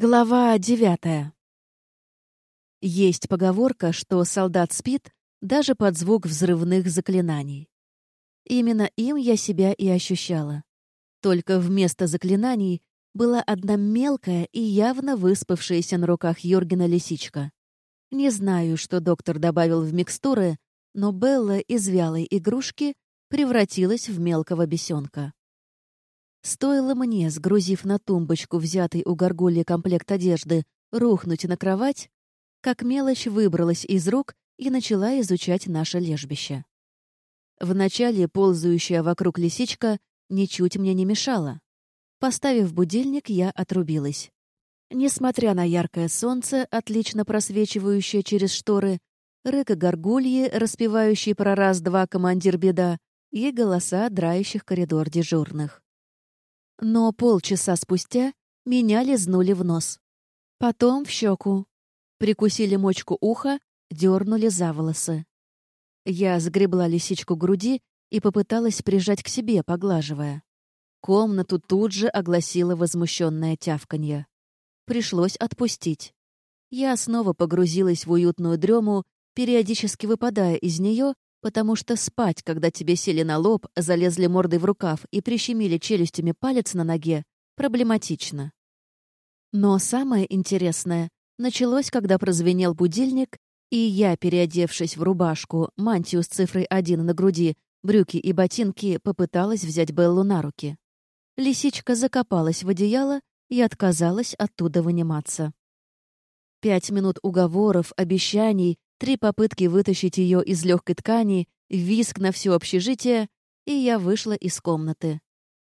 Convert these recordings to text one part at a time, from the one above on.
Глава девятая. Есть поговорка, что солдат спит даже под звук взрывных заклинаний. Именно им я себя и ощущала. Только вместо заклинаний была одна мелкая и явно выспавшаяся на руках Йоргена лисичка. Не знаю, что доктор добавил в микстуры, но Белла из вялой игрушки превратилась в мелкого бесенка. Стоило мне, сгрузив на тумбочку взятый у горгульи комплект одежды, рухнуть на кровать, как мелочь выбралась из рук и начала изучать наше лежбище. Вначале ползающая вокруг лисичка ничуть мне не мешала. Поставив будильник, я отрубилась. Несмотря на яркое солнце, отлично просвечивающее через шторы, рыка горгульи, распевающий про раз-два командир беда, и голоса драющих коридор дежурных. Но полчаса спустя меня лизнули в нос. Потом в щеку. Прикусили мочку уха, дернули за волосы. Я сгребла лисичку груди и попыталась прижать к себе, поглаживая. Комнату тут же огласило возмущенное тявканье. Пришлось отпустить. Я снова погрузилась в уютную дрему, периодически выпадая из нее потому что спать, когда тебе сели на лоб, залезли мордой в рукав и прищемили челюстями палец на ноге, проблематично. Но самое интересное началось, когда прозвенел будильник, и я, переодевшись в рубашку, мантию с цифрой 1 на груди, брюки и ботинки, попыталась взять Беллу на руки. Лисичка закопалась в одеяло и отказалась оттуда выниматься. Пять минут уговоров, обещаний Три попытки вытащить ее из легкой ткани, виск на все общежитие, и я вышла из комнаты.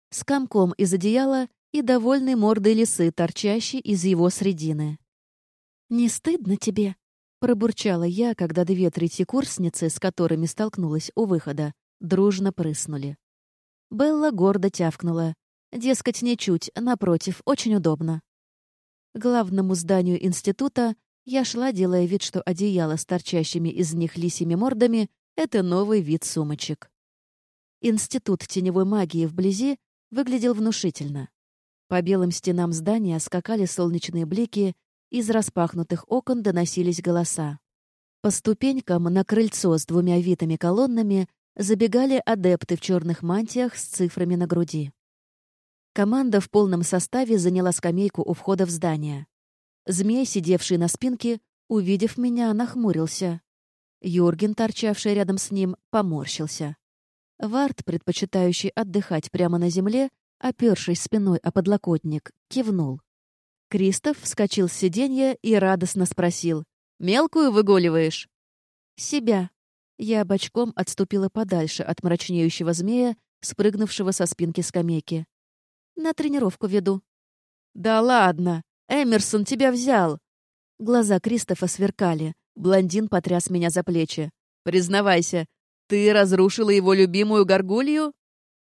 С комком из одеяла и довольной мордой лисы, торчащей из его средины. «Не стыдно тебе?» — пробурчала я, когда две третьекурсницы, с которыми столкнулась у выхода, дружно прыснули. Белла гордо тявкнула. Дескать, ничуть, напротив, очень удобно. главному зданию института я шла, делая вид, что одеяло с торчащими из них лисьими мордами — это новый вид сумочек. Институт теневой магии вблизи выглядел внушительно. По белым стенам здания скакали солнечные блики, из распахнутых окон доносились голоса. По ступенькам на крыльцо с двумя витыми колоннами забегали адепты в черных мантиях с цифрами на груди. Команда в полном составе заняла скамейку у входа в здание. Змей, сидевший на спинке, увидев меня, нахмурился. Юрген, торчавший рядом с ним, поморщился. Вард, предпочитающий отдыхать прямо на земле, опершись спиной о подлокотник, кивнул. Кристоф вскочил с сиденья и радостно спросил. «Мелкую выгуливаешь?» «Себя». Я бочком отступила подальше от мрачнеющего змея, спрыгнувшего со спинки скамейки. «На тренировку веду». «Да ладно!» Эмерсон тебя взял!» Глаза Кристофа сверкали. Блондин потряс меня за плечи. «Признавайся, ты разрушила его любимую горгулью?»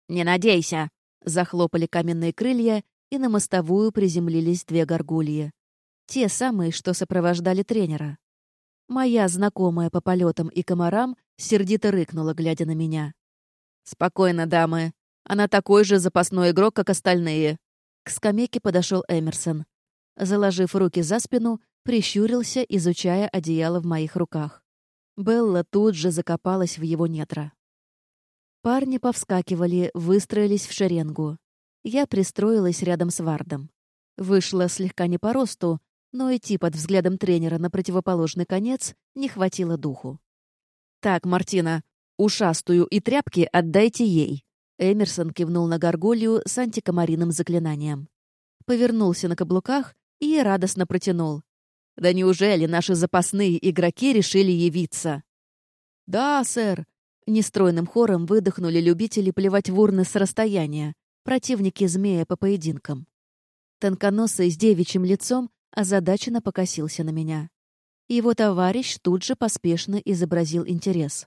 «Не надейся!» Захлопали каменные крылья, и на мостовую приземлились две горгульи. Те самые, что сопровождали тренера. Моя знакомая по полетам и комарам сердито рыкнула, глядя на меня. «Спокойно, дамы. Она такой же запасной игрок, как остальные». К скамейке подошел Эмерсон заложив руки за спину, прищурился, изучая одеяло в моих руках. Белла тут же закопалась в его недра. Парни повскакивали, выстроились в шеренгу. Я пристроилась рядом с Вардом. Вышла слегка не по росту, но идти под взглядом тренера на противоположный конец не хватило духу. «Так, Мартина, ушастую и тряпки отдайте ей», Эмерсон кивнул на горгулью с антикомариным заклинанием. Повернулся на каблуках и радостно протянул. «Да неужели наши запасные игроки решили явиться?» «Да, сэр!» — нестройным хором выдохнули любители плевать в урны с расстояния, противники змея по поединкам. Тонконосый с девичьим лицом озадаченно покосился на меня. Его товарищ тут же поспешно изобразил интерес.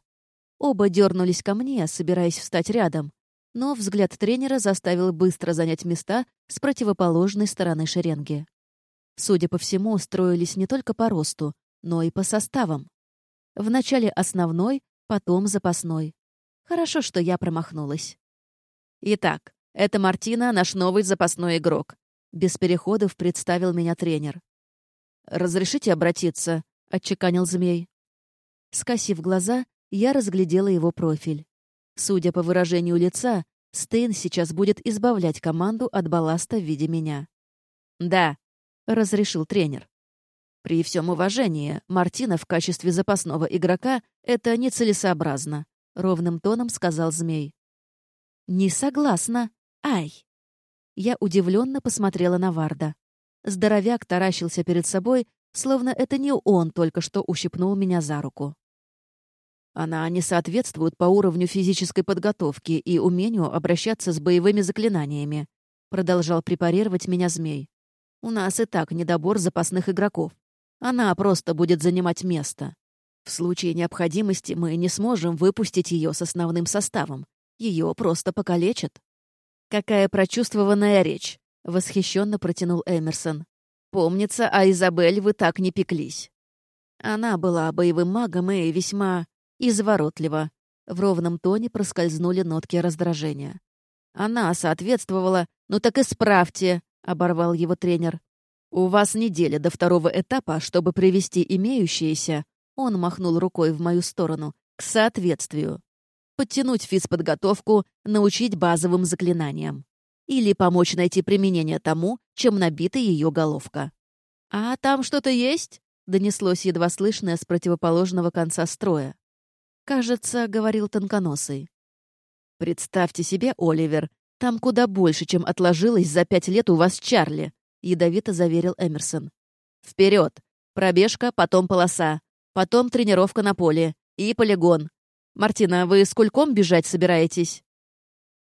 Оба дернулись ко мне, собираясь встать рядом, но взгляд тренера заставил быстро занять места с противоположной стороны шеренги. Судя по всему, строились не только по росту, но и по составам. Вначале основной, потом запасной. Хорошо, что я промахнулась. Итак, это Мартина, наш новый запасной игрок. Без переходов представил меня тренер. «Разрешите обратиться?» — отчеканил змей. Скосив глаза, я разглядела его профиль. Судя по выражению лица, Стейн сейчас будет избавлять команду от балласта в виде меня. «Да», — разрешил тренер. «При всем уважении, Мартина в качестве запасного игрока — это нецелесообразно», — ровным тоном сказал змей. «Не согласна. Ай!» Я удивленно посмотрела на Варда. Здоровяк таращился перед собой, словно это не он только что ущипнул меня за руку. Она не соответствует по уровню физической подготовки и умению обращаться с боевыми заклинаниями, продолжал препарировать меня змей. У нас и так недобор запасных игроков. Она просто будет занимать место. В случае необходимости мы не сможем выпустить ее с основным составом. Ее просто покалечат. Какая прочувствованная речь, восхищенно протянул Эмерсон. Помнится, а Изабель вы так не пеклись. Она была боевым магом и весьма изворотлива. В ровном тоне проскользнули нотки раздражения. Она соответствовала. «Ну так исправьте», — оборвал его тренер. «У вас неделя до второго этапа, чтобы привести имеющиеся...» Он махнул рукой в мою сторону. «К соответствию. Подтянуть физподготовку, научить базовым заклинаниям. Или помочь найти применение тому, чем набита ее головка. «А там что-то есть?» — донеслось едва слышное с противоположного конца строя. Кажется, говорил тонконосый. «Представьте себе, Оливер, там куда больше, чем отложилось за пять лет у вас Чарли», — ядовито заверил Эмерсон. «Вперед! Пробежка, потом полоса, потом тренировка на поле и полигон. Мартина, вы с кульком бежать собираетесь?»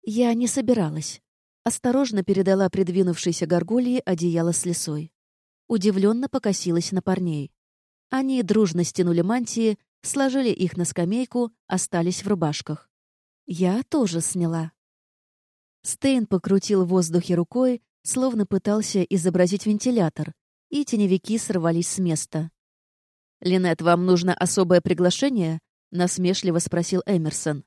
Я не собиралась. Осторожно передала придвинувшейся горгулье одеяло с лесой. Удивленно покосилась на парней. Они дружно стянули мантии, сложили их на скамейку, остались в рубашках. Я тоже сняла. Стейн покрутил в воздухе рукой, словно пытался изобразить вентилятор, и теневики сорвались с места. «Линет, вам нужно особое приглашение?» — насмешливо спросил Эмерсон.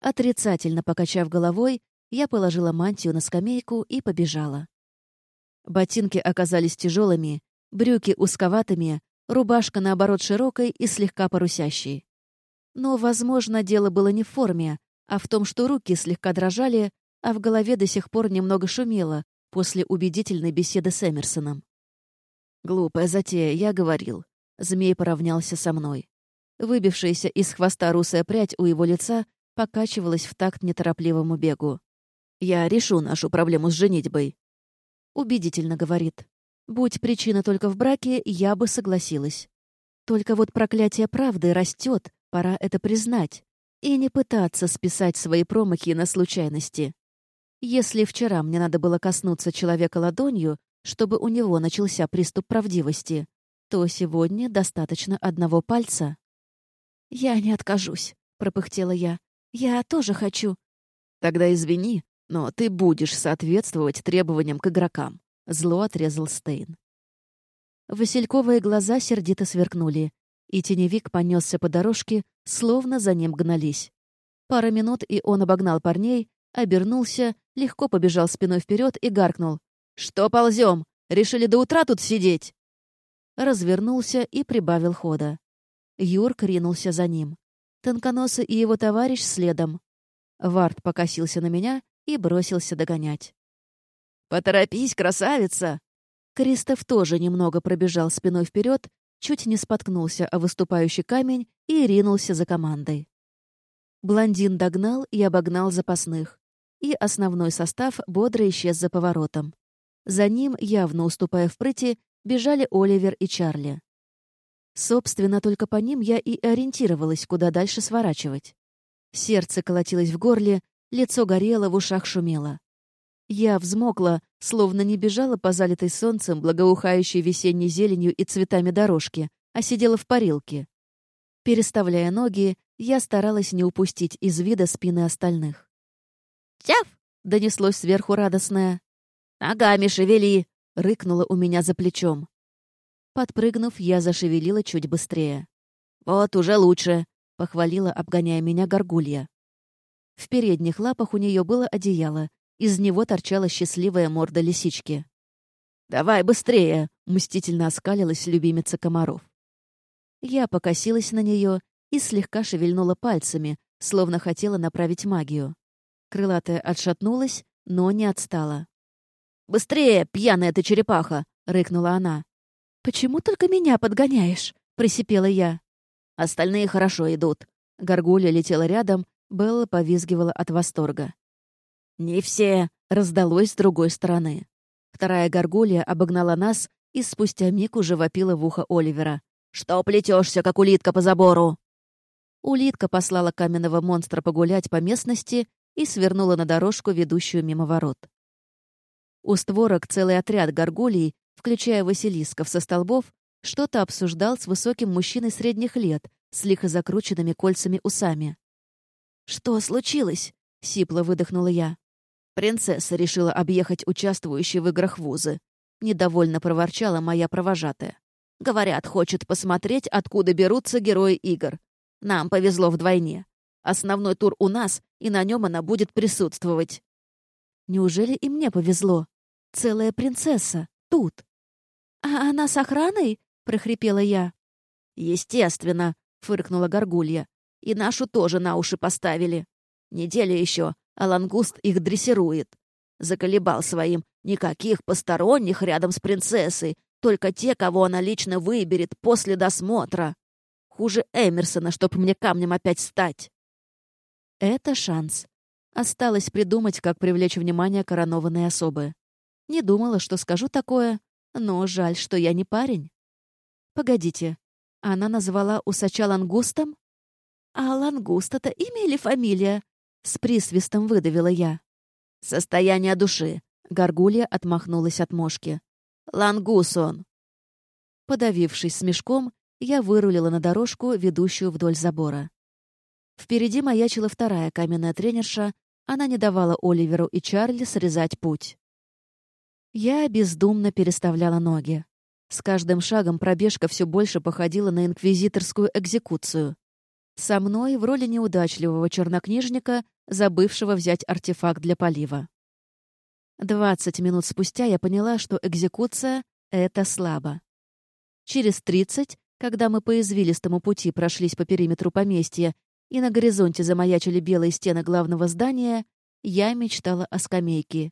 Отрицательно покачав головой, я положила мантию на скамейку и побежала. Ботинки оказались тяжелыми, брюки узковатыми, рубашка, наоборот, широкой и слегка порусящей. Но, возможно, дело было не в форме, а в том, что руки слегка дрожали, а в голове до сих пор немного шумело после убедительной беседы с Эмерсоном. «Глупая затея, я говорил». Змей поравнялся со мной. Выбившаяся из хвоста русая прядь у его лица покачивалась в такт неторопливому бегу. «Я решу нашу проблему с женитьбой». Убедительно говорит. Будь причина только в браке, я бы согласилась. Только вот проклятие правды растет, пора это признать. И не пытаться списать свои промахи на случайности. Если вчера мне надо было коснуться человека ладонью, чтобы у него начался приступ правдивости, то сегодня достаточно одного пальца. «Я не откажусь», — пропыхтела я. «Я тоже хочу». «Тогда извини, но ты будешь соответствовать требованиям к игрокам. Зло отрезал Стейн. Васильковые глаза сердито сверкнули, и теневик понесся по дорожке, словно за ним гнались. Пара минут, и он обогнал парней, обернулся, легко побежал спиной вперед и гаркнул. «Что ползем? Решили до утра тут сидеть?» Развернулся и прибавил хода. Юрк ринулся за ним. Тонконосый и его товарищ следом. Вард покосился на меня и бросился догонять. «Поторопись, красавица!» Кристоф тоже немного пробежал спиной вперед, чуть не споткнулся о выступающий камень и ринулся за командой. Блондин догнал и обогнал запасных, и основной состав бодро исчез за поворотом. За ним, явно уступая в прыти, бежали Оливер и Чарли. Собственно, только по ним я и ориентировалась, куда дальше сворачивать. Сердце колотилось в горле, лицо горело, в ушах шумело. Я взмокла, словно не бежала по залитой солнцем, благоухающей весенней зеленью и цветами дорожки, а сидела в парилке. Переставляя ноги, я старалась не упустить из вида спины остальных. «Тяф!» — донеслось сверху радостное. «Ногами шевели!» — рыкнула у меня за плечом. Подпрыгнув, я зашевелила чуть быстрее. «Вот уже лучше!» — похвалила, обгоняя меня горгулья. В передних лапах у нее было одеяло, из него торчала счастливая морда лисички. «Давай быстрее!» — мстительно оскалилась любимица комаров. Я покосилась на нее и слегка шевельнула пальцами, словно хотела направить магию. Крылатая отшатнулась, но не отстала. «Быстрее, пьяная ты черепаха!» — рыкнула она. «Почему только меня подгоняешь?» — просипела я. «Остальные хорошо идут». Горгулья летела рядом, Белла повизгивала от восторга. «Не все!» — раздалось с другой стороны. Вторая горгулья обогнала нас и спустя миг уже вопила в ухо Оливера. «Что плетешься, как улитка по забору?» Улитка послала каменного монстра погулять по местности и свернула на дорожку, ведущую мимо ворот. У створок целый отряд горгулий, включая Василисков со столбов, что-то обсуждал с высоким мужчиной средних лет, с лихо закрученными кольцами усами. «Что случилось?» — сипло выдохнула я. Принцесса решила объехать участвующие в играх вузы. Недовольно проворчала моя провожатая. Говорят, хочет посмотреть, откуда берутся герои игр. Нам повезло вдвойне. Основной тур у нас, и на нем она будет присутствовать. Неужели и мне повезло? Целая принцесса. Тут. «А она с охраной?» — прохрипела я. «Естественно», — фыркнула Горгулья. «И нашу тоже на уши поставили. Неделя еще, а Лангуст их дрессирует. Заколебал своим. Никаких посторонних рядом с принцессой, только те, кого она лично выберет после досмотра. Хуже Эмерсона, чтоб мне камнем опять стать». Это шанс. Осталось придумать, как привлечь внимание коронованной особы. Не думала, что скажу такое, но жаль, что я не парень. Погодите, она назвала усача лангустом? А лангуст — это имя или фамилия? С присвистом выдавила я. Состояние души. Горгулья отмахнулась от мошки. Лангуст он. Подавившись смешком, я вырулила на дорожку, ведущую вдоль забора. Впереди маячила вторая каменная тренерша, она не давала Оливеру и Чарли срезать путь. Я бездумно переставляла ноги. С каждым шагом пробежка все больше походила на инквизиторскую экзекуцию. Со мной в роли неудачливого чернокнижника, забывшего взять артефакт для полива. Двадцать минут спустя я поняла, что экзекуция — это слабо. Через тридцать, когда мы по извилистому пути прошлись по периметру поместья и на горизонте замаячили белые стены главного здания, я мечтала о скамейке,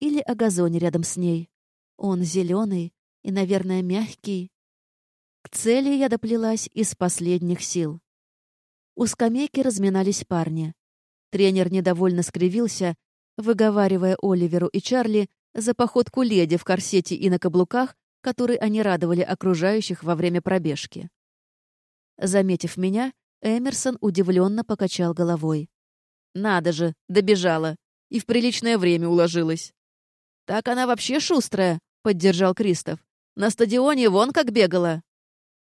или о газоне рядом с ней. Он зеленый и, наверное, мягкий. К цели я доплелась из последних сил. У скамейки разминались парни. Тренер недовольно скривился, выговаривая Оливеру и Чарли за походку леди в корсете и на каблуках, которые они радовали окружающих во время пробежки. Заметив меня, Эмерсон удивленно покачал головой. «Надо же, добежала! И в приличное время уложилась!» «Так она вообще шустрая», — поддержал Кристоф. «На стадионе вон как бегала».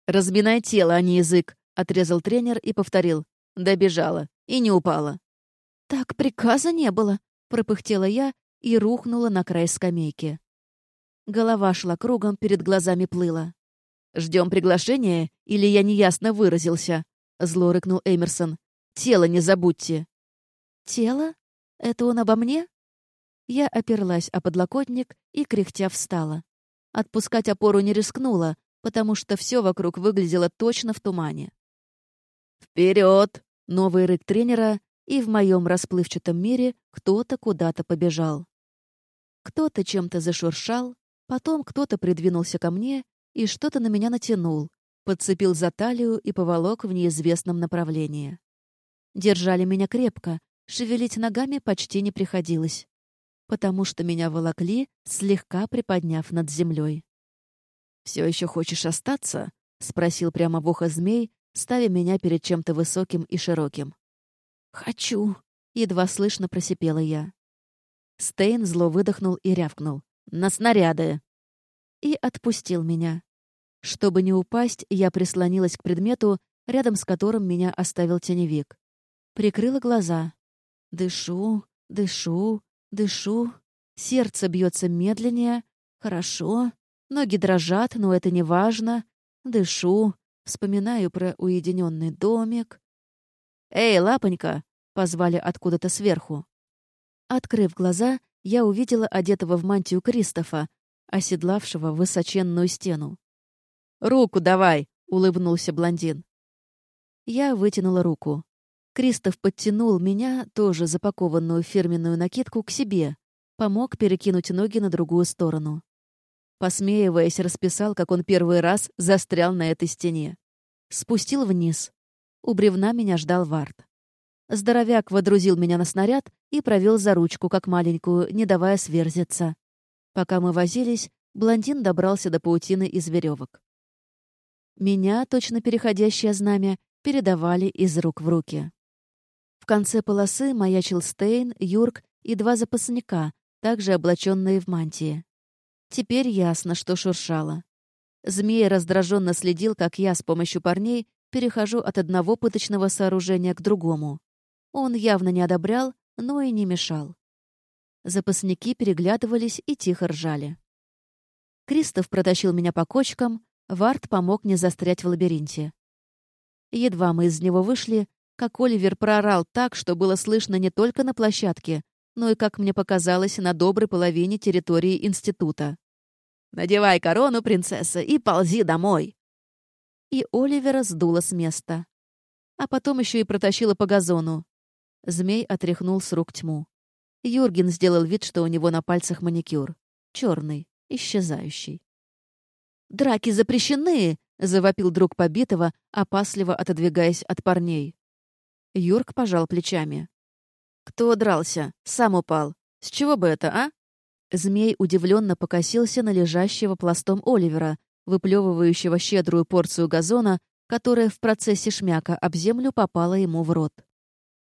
«Разминай тело, а не язык», — отрезал тренер и повторил. Добежала. И не упала. «Так приказа не было», — пропыхтела я и рухнула на край скамейки. Голова шла кругом, перед глазами плыла. «Ждем приглашения, или я неясно выразился?» — зло рыкнул Эмерсон. «Тело не забудьте». «Тело? Это он обо мне?» Я оперлась о подлокотник и, кряхтя, встала. Отпускать опору не рискнула, потому что все вокруг выглядело точно в тумане. «Вперед!» — новый рык тренера, и в моем расплывчатом мире кто-то куда-то побежал. Кто-то чем-то зашуршал, потом кто-то придвинулся ко мне и что-то на меня натянул, подцепил за талию и поволок в неизвестном направлении. Держали меня крепко, шевелить ногами почти не приходилось потому что меня волокли, слегка приподняв над землей. «Все еще хочешь остаться?» — спросил прямо в ухо змей, ставя меня перед чем-то высоким и широким. «Хочу!» — едва слышно просипела я. Стейн зло выдохнул и рявкнул. «На снаряды!» И отпустил меня. Чтобы не упасть, я прислонилась к предмету, рядом с которым меня оставил теневик. Прикрыла глаза. Дышу, дышу, Дышу. Сердце бьется медленнее. Хорошо. Ноги дрожат, но это не важно. Дышу. Вспоминаю про уединенный домик. «Эй, лапонька!» — позвали откуда-то сверху. Открыв глаза, я увидела одетого в мантию Кристофа, оседлавшего высоченную стену. «Руку давай!» — улыбнулся блондин. Я вытянула руку. Кристоф подтянул меня, тоже запакованную фирменную накидку, к себе, помог перекинуть ноги на другую сторону. Посмеиваясь, расписал, как он первый раз застрял на этой стене. Спустил вниз. У бревна меня ждал Вард. Здоровяк водрузил меня на снаряд и провел за ручку, как маленькую, не давая сверзиться. Пока мы возились, блондин добрался до паутины из веревок. Меня, точно переходящее знамя, передавали из рук в руки. В конце полосы маячил Стейн, Юрк и два запасника, также облаченные в мантии. Теперь ясно, что шуршало. Змей раздраженно следил, как я с помощью парней перехожу от одного пыточного сооружения к другому. Он явно не одобрял, но и не мешал. Запасники переглядывались и тихо ржали. Кристоф протащил меня по кочкам, Вард помог не застрять в лабиринте. Едва мы из него вышли, как Оливер проорал так, что было слышно не только на площадке, но и, как мне показалось, на доброй половине территории института. «Надевай корону, принцесса, и ползи домой!» И Оливера сдуло с места. А потом еще и протащила по газону. Змей отряхнул с рук тьму. Юрген сделал вид, что у него на пальцах маникюр. черный, исчезающий. «Драки запрещены!» — завопил друг побитого, опасливо отодвигаясь от парней. Юрк пожал плечами. «Кто дрался? Сам упал. С чего бы это, а?» Змей удивленно покосился на лежащего пластом Оливера, выплевывающего щедрую порцию газона, которая в процессе шмяка об землю попала ему в рот.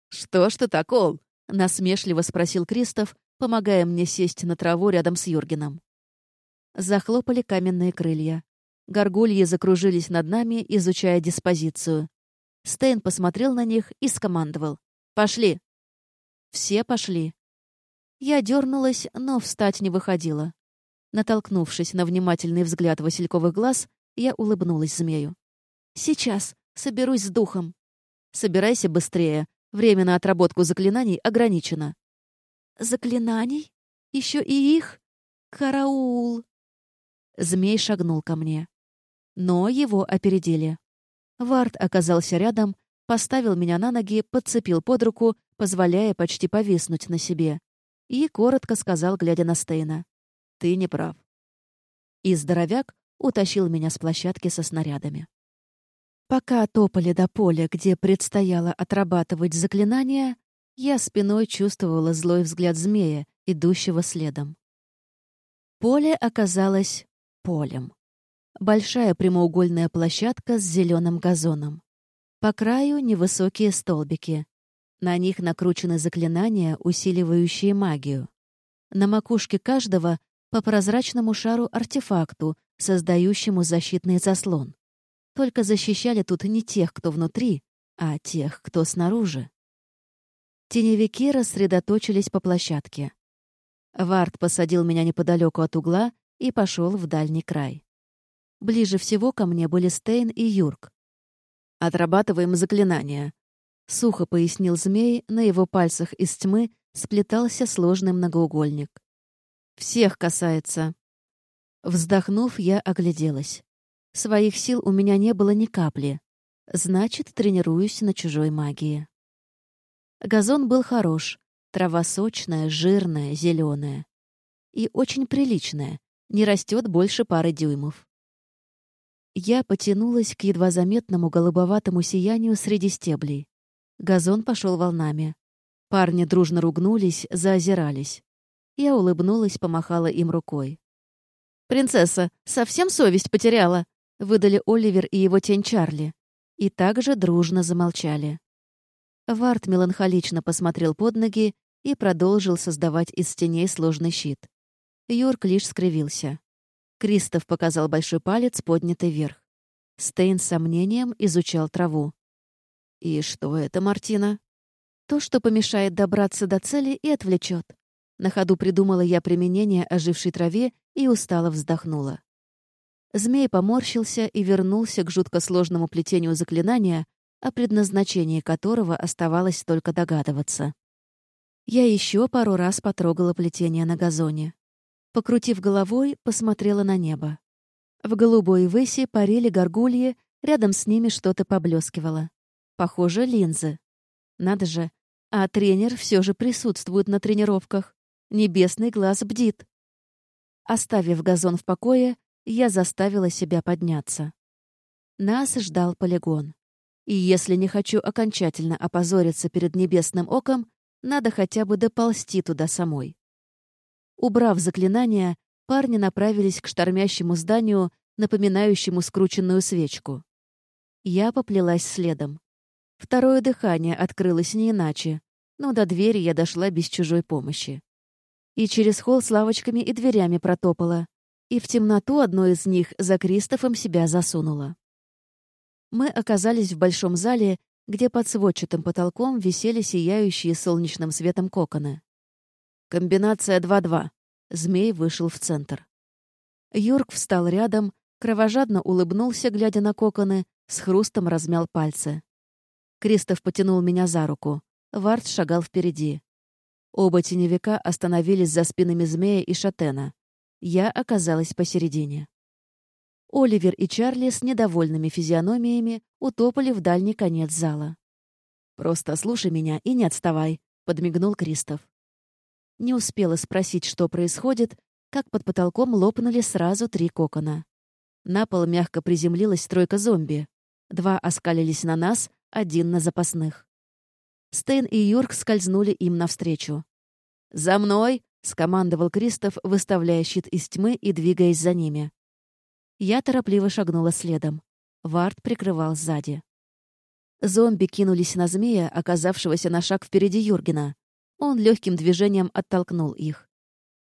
«Что ж ты так, Ол?» — насмешливо спросил Кристоф, помогая мне сесть на траву рядом с Юргеном. Захлопали каменные крылья. Горгульи закружились над нами, изучая диспозицию. Стейн посмотрел на них и скомандовал. «Пошли!» Все пошли. Я дернулась, но встать не выходила. Натолкнувшись на внимательный взгляд васильковых глаз, я улыбнулась змею. «Сейчас. Соберусь с духом». «Собирайся быстрее. Время на отработку заклинаний ограничено». «Заклинаний? Еще и их? Караул!» Змей шагнул ко мне. Но его опередили. Вард оказался рядом, поставил меня на ноги, подцепил под руку, позволяя почти повиснуть на себе. И коротко сказал, глядя на Стейна. «Ты не прав». И здоровяк утащил меня с площадки со снарядами. Пока топали до поля, где предстояло отрабатывать заклинания, я спиной чувствовала злой взгляд змея, идущего следом. Поле оказалось полем. Большая прямоугольная площадка с зеленым газоном. По краю невысокие столбики. На них накручены заклинания, усиливающие магию. На макушке каждого по прозрачному шару-артефакту, создающему защитный заслон. Только защищали тут не тех, кто внутри, а тех, кто снаружи. Теневики рассредоточились по площадке. Вард посадил меня неподалеку от угла и пошел в дальний край. Ближе всего ко мне были Стейн и Юрк. «Отрабатываем заклинания», — сухо пояснил змей, на его пальцах из тьмы сплетался сложный многоугольник. «Всех касается». Вздохнув, я огляделась. Своих сил у меня не было ни капли. Значит, тренируюсь на чужой магии. Газон был хорош. Трава сочная, жирная, зеленая. И очень приличная. Не растет больше пары дюймов. Я потянулась к едва заметному голубоватому сиянию среди стеблей. Газон пошел волнами. Парни дружно ругнулись, заозирались. Я улыбнулась, помахала им рукой. «Принцесса, совсем совесть потеряла?» — выдали Оливер и его тень Чарли. И также дружно замолчали. Варт меланхолично посмотрел под ноги и продолжил создавать из теней сложный щит. Йорк лишь скривился. Кристоф показал большой палец, поднятый вверх. Стейн с сомнением изучал траву. «И что это, Мартина?» «То, что помешает добраться до цели и отвлечет. На ходу придумала я применение ожившей траве и устало вздохнула. Змей поморщился и вернулся к жутко сложному плетению заклинания, о предназначении которого оставалось только догадываться. Я еще пару раз потрогала плетение на газоне. Покрутив головой, посмотрела на небо. В голубой выси парили горгульи, рядом с ними что-то поблескивало. Похоже, линзы. Надо же, а тренер все же присутствует на тренировках. Небесный глаз бдит. Оставив газон в покое, я заставила себя подняться. Нас ждал полигон. И если не хочу окончательно опозориться перед небесным оком, надо хотя бы доползти туда самой. Убрав заклинание, парни направились к штормящему зданию, напоминающему скрученную свечку. Я поплелась следом. Второе дыхание открылось не иначе, но до двери я дошла без чужой помощи. И через холл с лавочками и дверями протопала, и в темноту одной из них за Кристофом себя засунула. Мы оказались в большом зале, где под сводчатым потолком висели сияющие солнечным светом коконы. Комбинация 2-2. Змей вышел в центр. Юрк встал рядом, кровожадно улыбнулся, глядя на коконы, с хрустом размял пальцы. Кристоф потянул меня за руку. Вард шагал впереди. Оба теневика остановились за спинами змея и шатена. Я оказалась посередине. Оливер и Чарли с недовольными физиономиями утопали в дальний конец зала. «Просто слушай меня и не отставай», — подмигнул Кристоф. Не успела спросить, что происходит, как под потолком лопнули сразу три кокона. На пол мягко приземлилась тройка зомби. Два оскалились на нас, один на запасных. Стейн и Юрк скользнули им навстречу. «За мной!» — скомандовал Кристоф, выставляя щит из тьмы и двигаясь за ними. Я торопливо шагнула следом. Вард прикрывал сзади. Зомби кинулись на змея, оказавшегося на шаг впереди Юргена. Он легким движением оттолкнул их.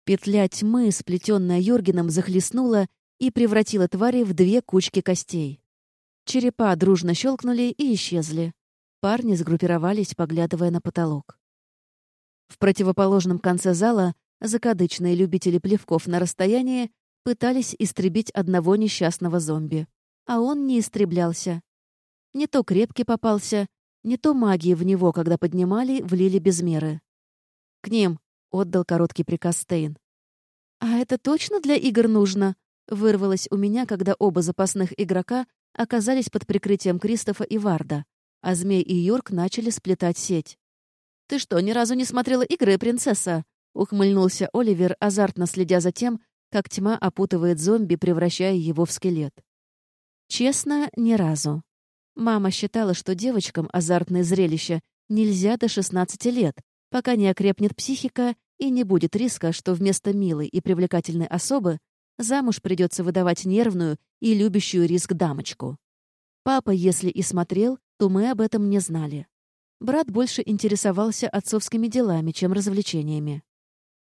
Петля тьмы, сплетенная Юргеном, захлестнула и превратила твари в две кучки костей. Черепа дружно щелкнули и исчезли. Парни сгруппировались, поглядывая на потолок. В противоположном конце зала закадычные любители плевков на расстоянии пытались истребить одного несчастного зомби. А он не истреблялся. Не то крепкий попался, не то магии в него, когда поднимали, влили без меры. «К ним!» — отдал короткий приказ Стейн. «А это точно для игр нужно?» — вырвалось у меня, когда оба запасных игрока оказались под прикрытием Кристофа и Варда, а Змей и Йорк начали сплетать сеть. «Ты что, ни разу не смотрела игры, принцесса?» — ухмыльнулся Оливер, азартно следя за тем, как тьма опутывает зомби, превращая его в скелет. Честно, ни разу. Мама считала, что девочкам азартное зрелище нельзя до 16 лет, пока не окрепнет психика и не будет риска, что вместо милой и привлекательной особы замуж придется выдавать нервную и любящую риск дамочку. Папа, если и смотрел, то мы об этом не знали. Брат больше интересовался отцовскими делами, чем развлечениями.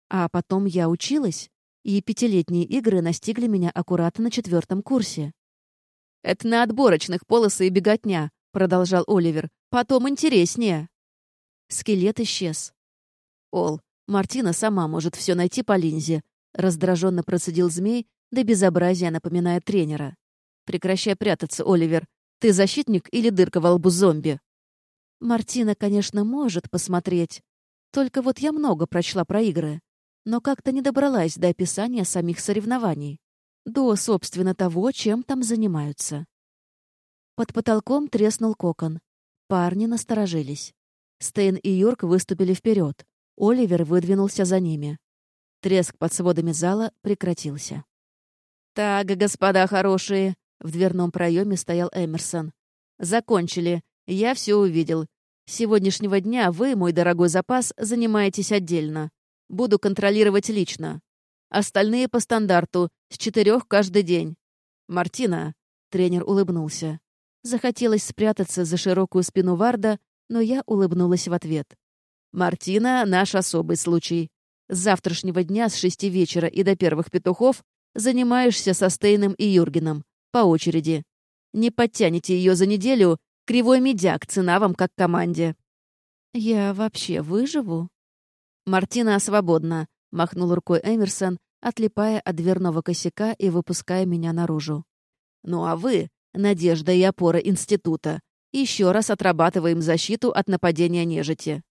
А потом я училась, и пятилетние игры настигли меня аккуратно на четвертом курсе. «Это на отборочных полосы и беготня», — продолжал Оливер. «Потом интереснее». Скелет исчез. «Ол, Мартина сама может все найти по линзе», — раздраженно процедил змей, да безобразия напоминая тренера. «Прекращай прятаться, Оливер. Ты защитник или дырка во лбу зомби?» Мартина, конечно, может посмотреть. Только вот я много прочла про игры но как-то не добралась до описания самих соревнований, до, собственно, того, чем там занимаются. Под потолком треснул кокон. Парни насторожились. Стейн и Йорк выступили вперед. Оливер выдвинулся за ними. Треск под сводами зала прекратился. «Так, господа хорошие!» — в дверном проеме стоял Эмерсон. «Закончили. Я все увидел. С сегодняшнего дня вы, мой дорогой запас, занимаетесь отдельно. Буду контролировать лично. Остальные по стандарту, с четырех каждый день. Мартина, тренер улыбнулся. Захотелось спрятаться за широкую спину Варда, но я улыбнулась в ответ. «Мартина — наш особый случай. С завтрашнего дня с шести вечера и до первых петухов занимаешься со Стейном и Юргеном. По очереди. Не подтяните ее за неделю, кривой медяк, цена вам как команде». «Я вообще выживу?» «Мартина свободна», — махнул рукой Эмерсон, отлипая от дверного косяка и выпуская меня наружу. «Ну а вы — надежда и опора института. Еще раз отрабатываем защиту от нападения нежити.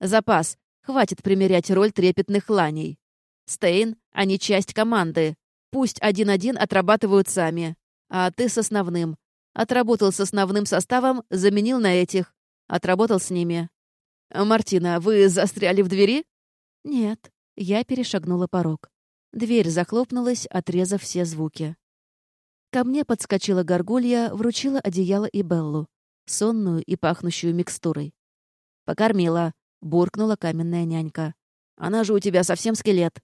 Запас. Хватит примерять роль трепетных ланей. Стейн, они часть команды. Пусть один-один отрабатывают сами. А ты с основным. Отработал с основным составом, заменил на этих. Отработал с ними. «Мартина, вы застряли в двери?» «Нет». Я перешагнула порог. Дверь захлопнулась, отрезав все звуки. Ко мне подскочила горгулья, вручила одеяло и Беллу, сонную и пахнущую микстурой. «Покормила», — буркнула каменная нянька. «Она же у тебя совсем скелет».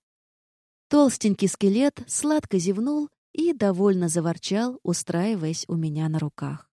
Толстенький скелет сладко зевнул и довольно заворчал, устраиваясь у меня на руках.